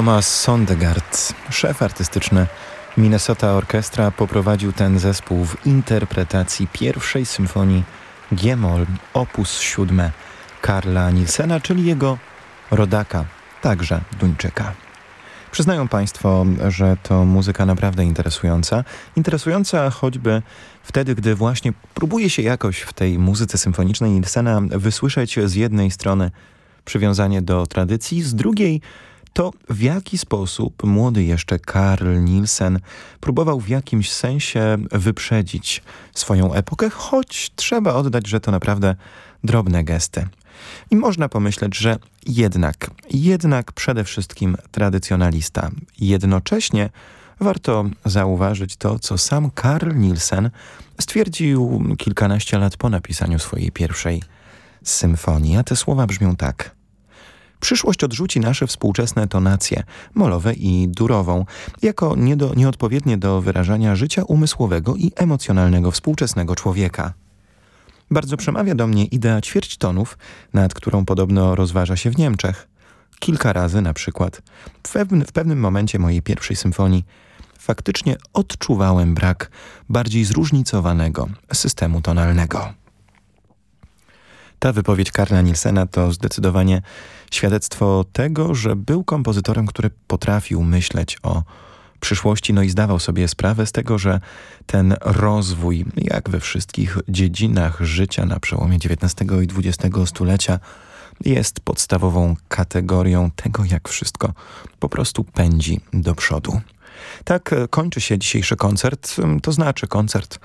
Thomas Sondegard, szef artystyczny Minnesota Orchestra, poprowadził ten zespół w interpretacji pierwszej symfonii G-moll op. 7 Karla Nielsena, czyli jego rodaka, także Duńczyka. Przyznają Państwo, że to muzyka naprawdę interesująca. Interesująca choćby wtedy, gdy właśnie próbuje się jakoś w tej muzyce symfonicznej Nielsena wysłyszeć z jednej strony przywiązanie do tradycji, z drugiej to w jaki sposób młody jeszcze Karl Nielsen próbował w jakimś sensie wyprzedzić swoją epokę, choć trzeba oddać, że to naprawdę drobne gesty. I można pomyśleć, że jednak, jednak przede wszystkim tradycjonalista. Jednocześnie warto zauważyć to, co sam Karl Nielsen stwierdził kilkanaście lat po napisaniu swojej pierwszej symfonii. A te słowa brzmią tak – Przyszłość odrzuci nasze współczesne tonacje, molowe i durową, jako nieodpowiednie do wyrażania życia umysłowego i emocjonalnego współczesnego człowieka. Bardzo przemawia do mnie idea ćwierćtonów, nad którą podobno rozważa się w Niemczech. Kilka razy na przykład, w, pewnym, w pewnym momencie mojej pierwszej symfonii, faktycznie odczuwałem brak bardziej zróżnicowanego systemu tonalnego. Ta wypowiedź Karla Nielsena to zdecydowanie świadectwo tego, że był kompozytorem, który potrafił myśleć o przyszłości, no i zdawał sobie sprawę z tego, że ten rozwój, jak we wszystkich dziedzinach życia na przełomie XIX i XX stulecia, jest podstawową kategorią tego, jak wszystko po prostu pędzi do przodu. Tak kończy się dzisiejszy koncert, to znaczy koncert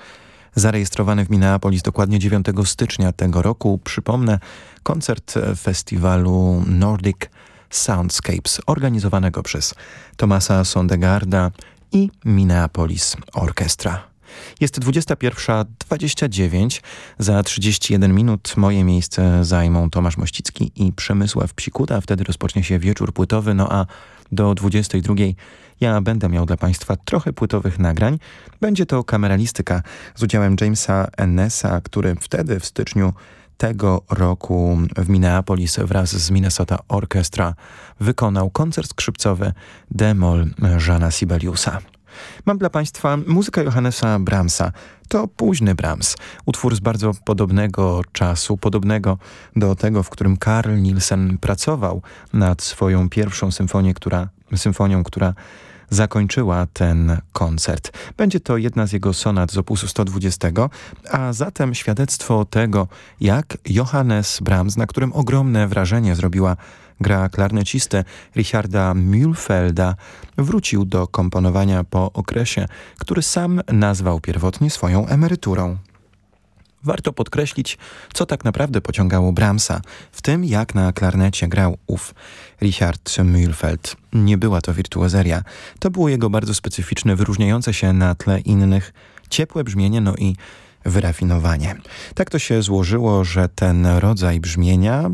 zarejestrowany w Minneapolis dokładnie 9 stycznia tego roku. Przypomnę, koncert festiwalu Nordic Soundscapes organizowanego przez Tomasa Sondegarda i Minneapolis Orchestra. Jest 21.29. Za 31 minut moje miejsce zajmą Tomasz Mościcki i Przemysław Psikuta. Wtedy rozpocznie się wieczór płytowy, no a do 22 ja będę miał dla Państwa trochę płytowych nagrań. Będzie to kameralistyka z udziałem Jamesa Ennesa, który wtedy w styczniu tego roku w Minneapolis wraz z Minnesota Orchestra wykonał koncert skrzypcowy Demol Żana Sibeliusa. Mam dla Państwa muzykę Johannesa Brahmsa. To późny Brahms, utwór z bardzo podobnego czasu, podobnego do tego, w którym Karl Nielsen pracował nad swoją pierwszą symfonią, która, symfonią, która zakończyła ten koncert. Będzie to jedna z jego sonat z opusu 120, a zatem świadectwo tego, jak Johannes Brahms, na którym ogromne wrażenie zrobiła gra klarnecisty Richarda Mühlfelda, wrócił do komponowania po okresie, który sam nazwał pierwotnie swoją emeryturą. Warto podkreślić, co tak naprawdę pociągało Brahmsa, w tym jak na klarnecie grał ów Richard Mühlfeld. Nie była to wirtuozeria. To było jego bardzo specyficzne, wyróżniające się na tle innych ciepłe brzmienie, no i wyrafinowanie. Tak to się złożyło, że ten rodzaj brzmienia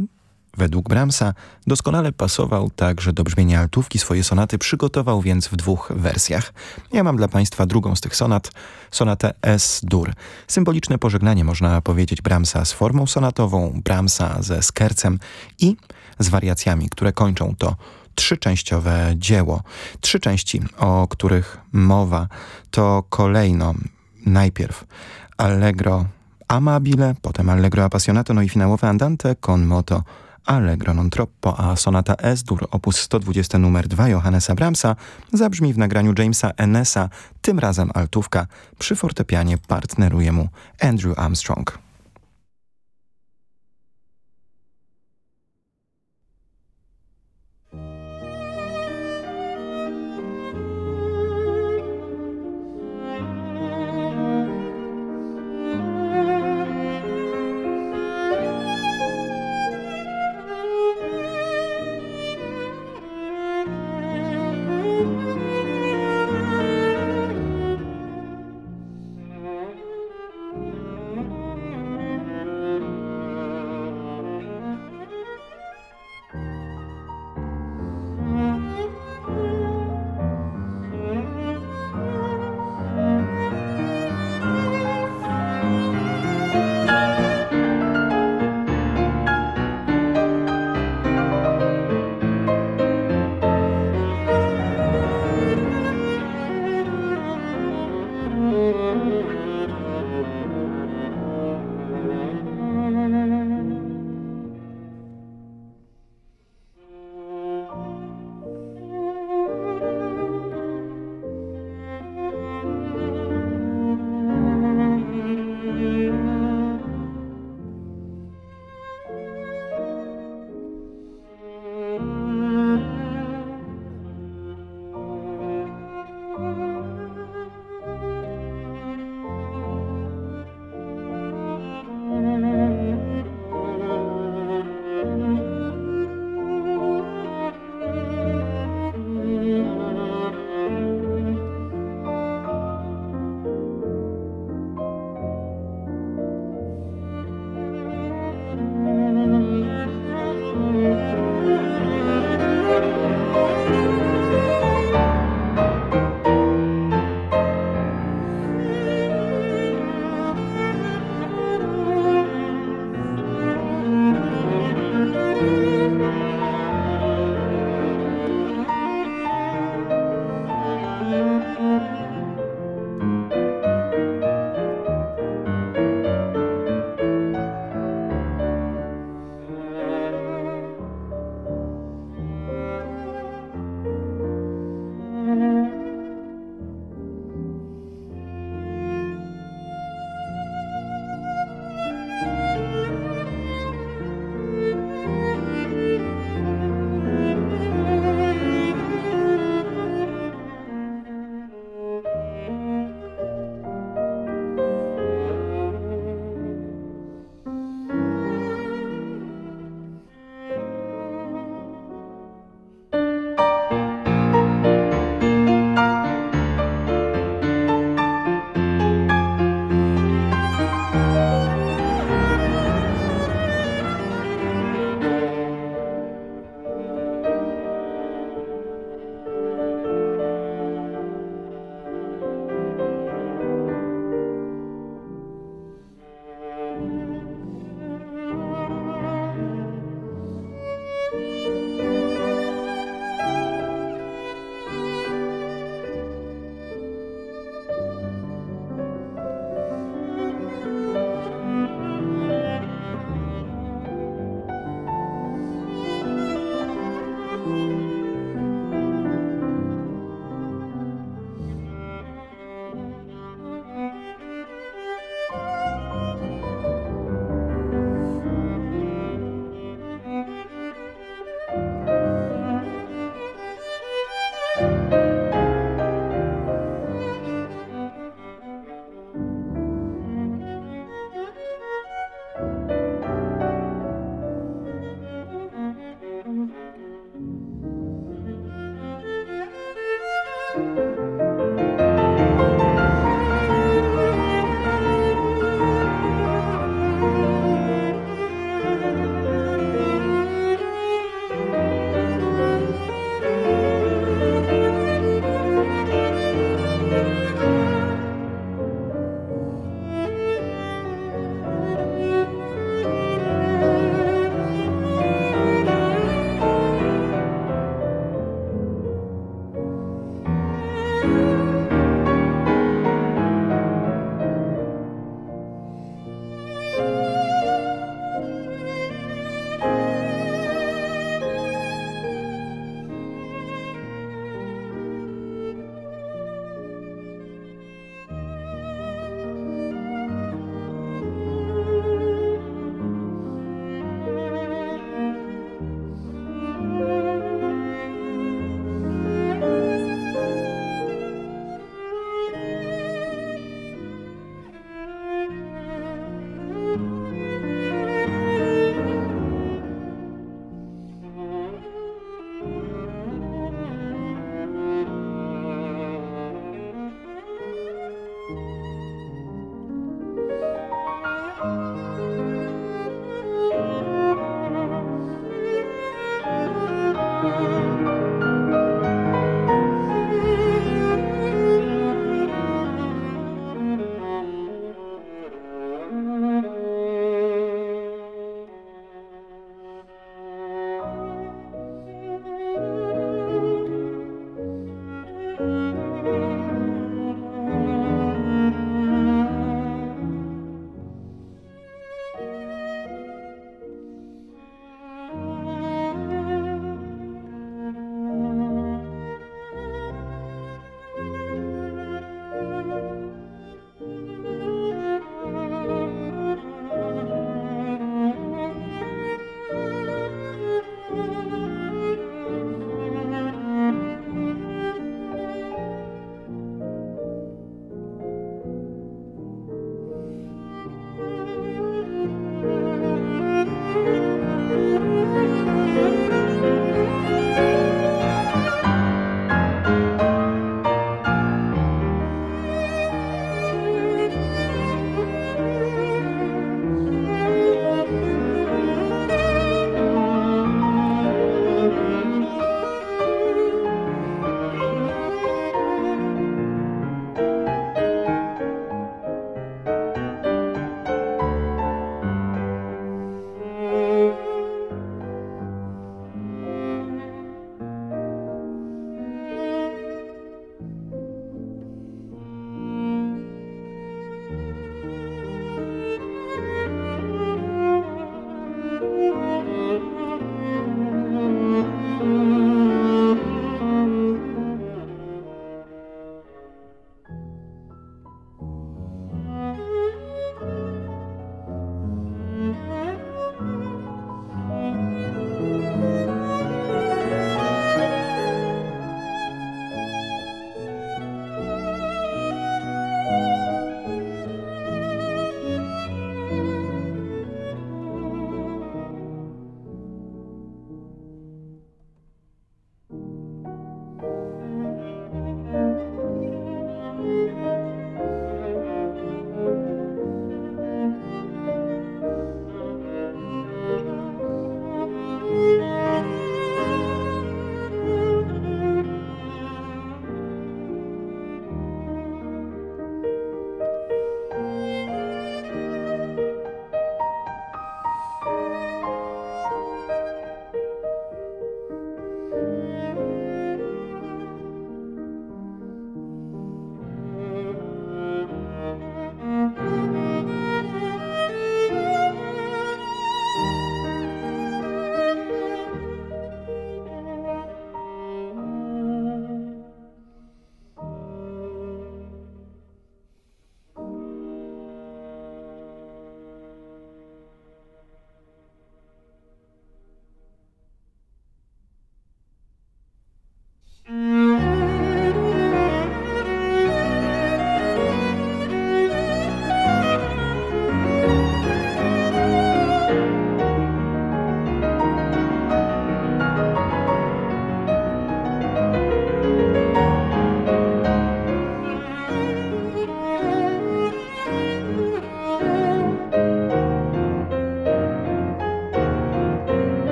Według Brahmsa doskonale pasował także do brzmienia altówki. Swoje sonaty przygotował więc w dwóch wersjach. Ja mam dla Państwa drugą z tych sonat, sonatę S-dur. Symboliczne pożegnanie, można powiedzieć, Brahmsa z formą sonatową, Brahmsa ze skercem i z wariacjami, które kończą to trzyczęściowe dzieło. Trzy części, o których mowa, to kolejno najpierw Allegro amabile, potem Allegro appassionato, no i finałowe Andante con moto Allegro non troppo, a sonata S-dur op. 120 numer 2 Johannesa Brahmsa zabrzmi w nagraniu Jamesa Ennesa, tym razem altówka. Przy fortepianie partneruje mu Andrew Armstrong.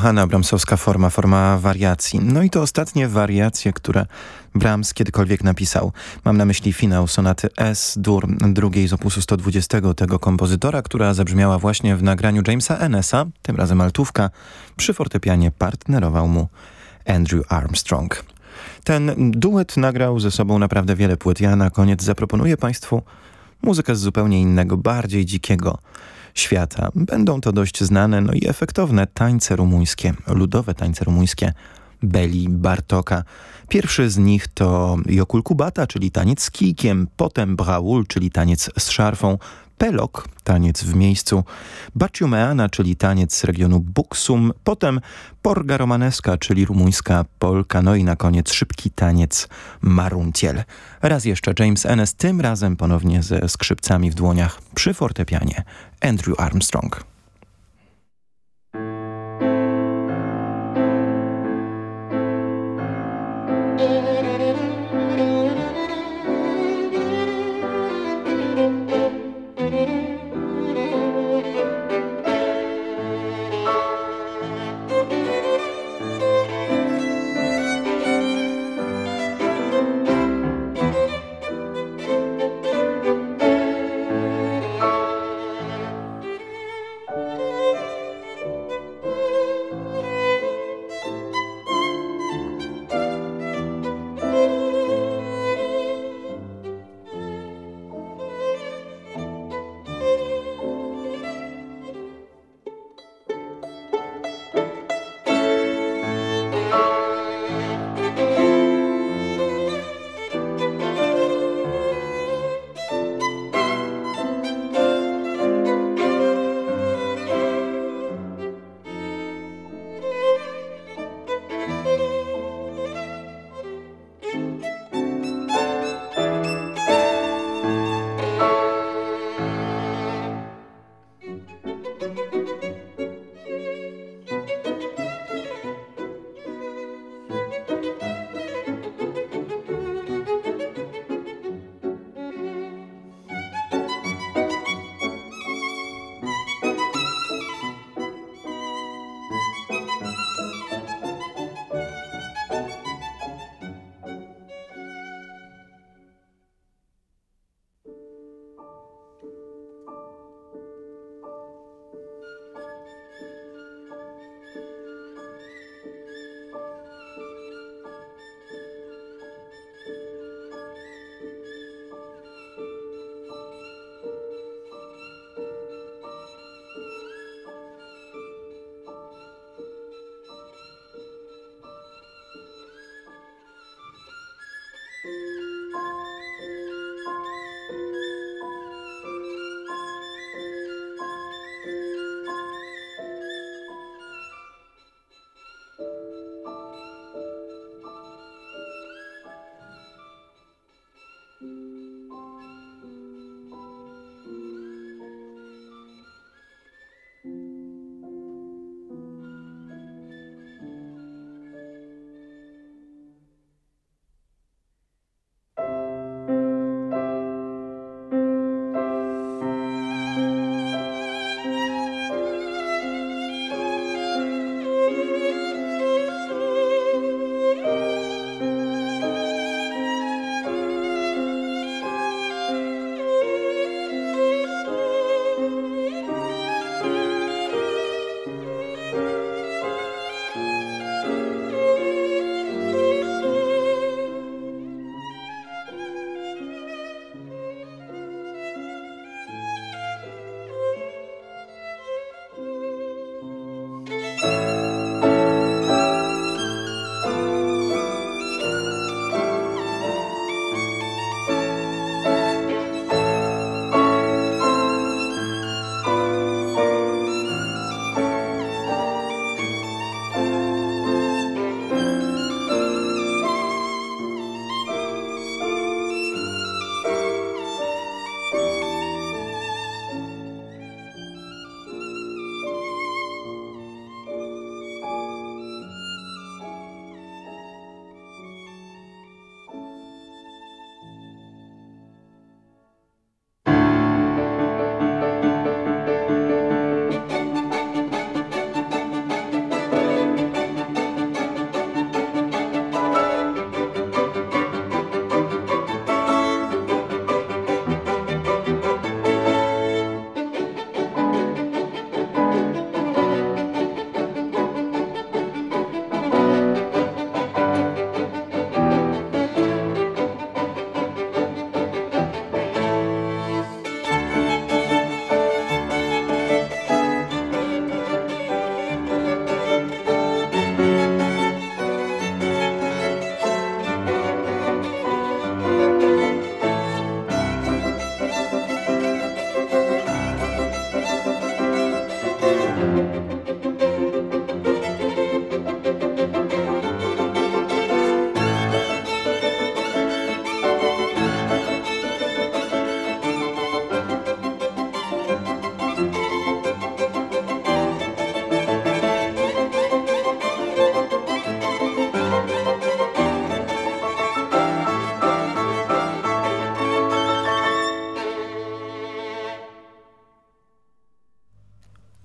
Ukochana Brahmsowska forma, forma wariacji. No i to ostatnie wariacje, które Brahms kiedykolwiek napisał. Mam na myśli finał sonaty S-dur drugiej z opusu 120 tego kompozytora, która zabrzmiała właśnie w nagraniu Jamesa Ennesa, tym razem altówka. Przy fortepianie partnerował mu Andrew Armstrong. Ten duet nagrał ze sobą naprawdę wiele płyt. Ja na koniec zaproponuję Państwu muzykę z zupełnie innego, bardziej dzikiego świata. Będą to dość znane no i efektowne tańce rumuńskie, ludowe tańce rumuńskie Beli Bartoka. Pierwszy z nich to Jokul Kubata, czyli taniec z kijkiem, potem Braul, czyli taniec z szarfą, Pelok, taniec w miejscu, Baciumeana, czyli taniec z regionu Buksum, potem Porga Romaneska, czyli rumuńska polka, no i na koniec szybki taniec Maruntiel. Raz jeszcze James Ennis, tym razem ponownie ze skrzypcami w dłoniach przy fortepianie Andrew Armstrong.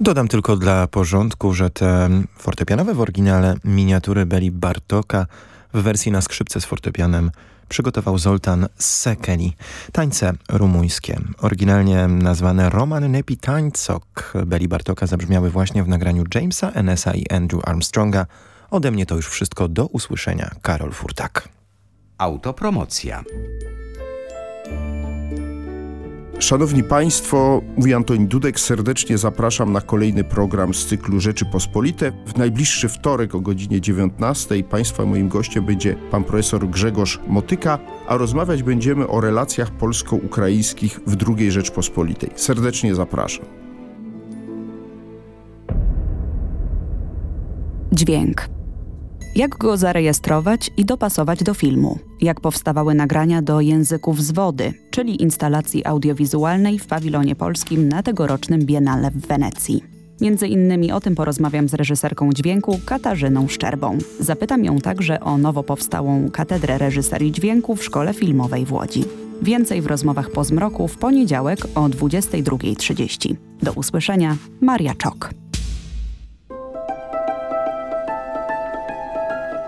Dodam tylko dla porządku, że te fortepianowe w oryginale miniatury Beli Bartoka w wersji na skrzypce z fortepianem przygotował Zoltan Sekeli. Tańce rumuńskie, oryginalnie nazwane Roman Nepi Tańcok Beli Bartoka zabrzmiały właśnie w nagraniu Jamesa Enesa i Andrew Armstronga. Ode mnie to już wszystko do usłyszenia. Karol Furtak. Autopromocja. Szanowni Państwo, mówi Antoni Dudek, serdecznie zapraszam na kolejny program z cyklu Rzeczypospolite. W najbliższy wtorek o godzinie 19 Państwa moim gościem będzie pan profesor Grzegorz Motyka, a rozmawiać będziemy o relacjach polsko-ukraińskich w II Rzeczpospolitej. Serdecznie zapraszam. Dźwięk. Jak go zarejestrować i dopasować do filmu? Jak powstawały nagrania do języków z wody, czyli instalacji audiowizualnej w pawilonie polskim na tegorocznym Biennale w Wenecji? Między innymi o tym porozmawiam z reżyserką dźwięku Katarzyną Szczerbą. Zapytam ją także o nowo powstałą Katedrę Reżyserii Dźwięku w Szkole Filmowej w Łodzi. Więcej w rozmowach po zmroku w poniedziałek o 22.30. Do usłyszenia, Maria Czok.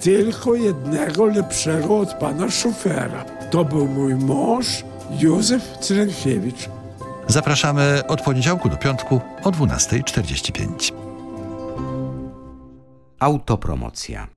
tylko jednego lepszego od pana szofera. To był mój mąż Józef Cyrenkiewicz. Zapraszamy od poniedziałku do piątku o 12.45. Autopromocja.